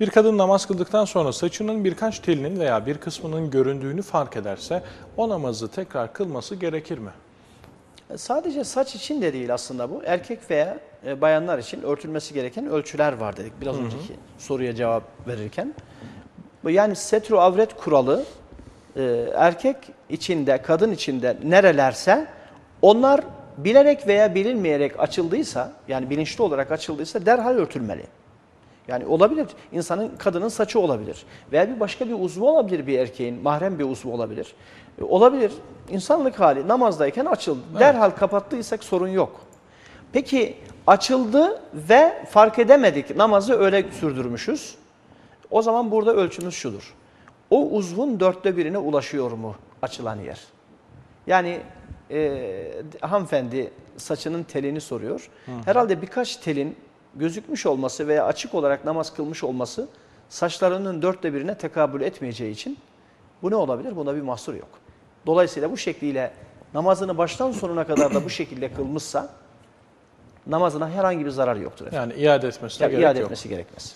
Bir kadın namaz kıldıktan sonra saçının birkaç telinin veya bir kısmının göründüğünü fark ederse o namazı tekrar kılması gerekir mi? Sadece saç için de değil aslında bu. Erkek veya e, bayanlar için örtülmesi gereken ölçüler var dedik biraz önceki soruya cevap verirken. Yani setru avret kuralı e, erkek içinde, kadın içinde nerelerse onlar bilerek veya bilinmeyerek açıldıysa, yani bilinçli olarak açıldıysa derhal örtülmeli. Yani olabilir. insanın, kadının saçı olabilir. Veya bir başka bir uzvu olabilir bir erkeğin. Mahrem bir uzvu olabilir. E, olabilir. İnsanlık hali namazdayken açıldı. Derhal kapattıysak sorun yok. Peki açıldı ve fark edemedik. Namazı öyle sürdürmüşüz. O zaman burada ölçümüz şudur. O uzvun dörtte birine ulaşıyor mu açılan yer? Yani e, hanımefendi saçının telini soruyor. Herhalde birkaç telin gözükmüş olması veya açık olarak namaz kılmış olması saçlarının dörtte birine tekabül etmeyeceği için bu ne olabilir? Bunda bir mahsur yok. Dolayısıyla bu şekliyle namazını baştan sonuna kadar da bu şekilde kılmışsa namazına herhangi bir zarar yoktur efendim. Yani iade etmesine Yani gerek iade yok. etmesi gerekmez.